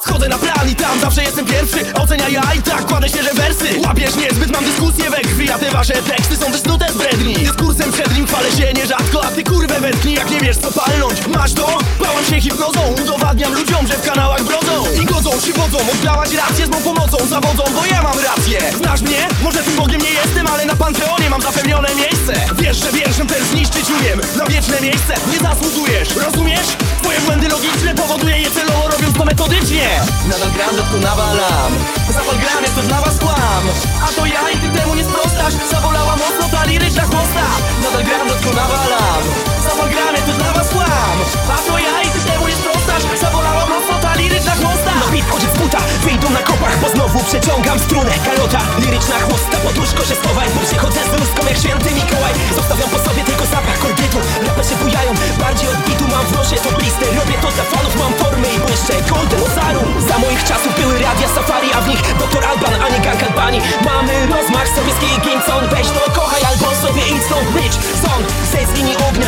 Schodzę na plan i tam zawsze jestem pierwszy. Ocenia ja i tak kładę świeże wersy. Łapiesz niezbyt, mam dyskusję we krwi A te wasze teksty są wysnute z bredni Dyskursem przed nim chwalę się nierzadko A ty kurwę wetnij, jak nie wiesz co palnąć. Masz to? Bałam się hipnozą Udowadniam ludziom, że w kanałach brodzą. I godzą się wodzą, oddawać rację z mą pomocą. Zawodzą, bo ja mam rację. Znasz mnie? Może tym Bogiem nie jestem, ale na Panteonie mam zapewnione miejsce. Wiesz, że wierszem ten zniszczyć umiem. Na wieczne miejsce nie zasługujesz Rozumiesz? Błędy logiczne powoduje je celowo robiąc to metodycznie. Nadal gram, rzadko nawalam. Zapal jest to dla was kłam. A to ja i ty temu nie sprostasz. Zawolała mocno ta liryczna chłosta. Nadal gram, rzadko nawalam. Zapal jest to dla was kłam. A to ja i ty temu nie sprostasz. Zawolała mocno ta liryczna chłosta. Beat wchodzi z buta, wyjdą na kopach Bo znowu przeciągam strunę. Kalota, liryczna chłosta Poduszko się schowaj, bo przychodzę z bluzką jak święty Mikołaj. Zostawiam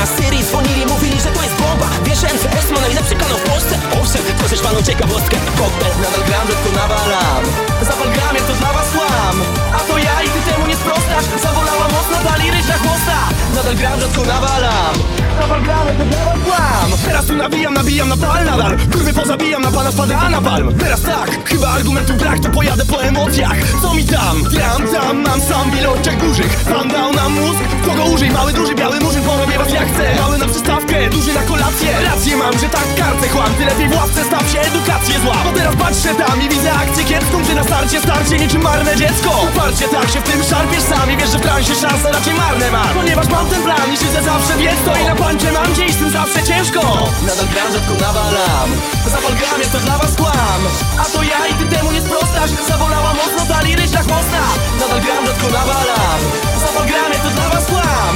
ognia Syrii dzwonili, mówili, że to jest bomba. Wiesz, MCS ma najlepszy kanał w Polsce? Owszem, proszę panu ciekawostkę. Kokpet Nadal gram, rzadko nawalam. Zapal gram, to dla was kłam A to ja i ty temu nie sprostasz. Zawolała mocno ta liryczna chłosta Nadal gram, rzadko nawalam Gram, to kłam Teraz tu nabijam, nabijam na pal nadal Kurwy pozabijam, na pana spada na palm. Teraz tak, chyba argumentu brak To pojadę po emocjach, co mi tam? Tram, tam, mam sam w ilościach dużych. Pan dał nam mózg, kogo użyj. Mały, duży, biały murzyn, porobię was jak chcę. Mały na przystawkę, duży na kolację. Rację mam, że tak kartę chłam. Ty lepiej w ławce staw się, edukację zła. Bo teraz patrzę tam i widzę akcję kiepską Ty na starcie, starcie niczym marne dziecko. Uparcie tak się w tym szarpiesz sam I wiesz, że w transie szanse raczej marne masz Ponieważ mam ten plan i siedzę zawsze więc to I na mam ciężko. Nadal gram, rzadko nawalam. Zapal gram, jest to dla was kłam A to ja i ty temu nie sprostasz. Zawolała mocno ta liryczna chłosta. Nadal gram, rzadko nawalam. Zapal gram, jest to dla was kłam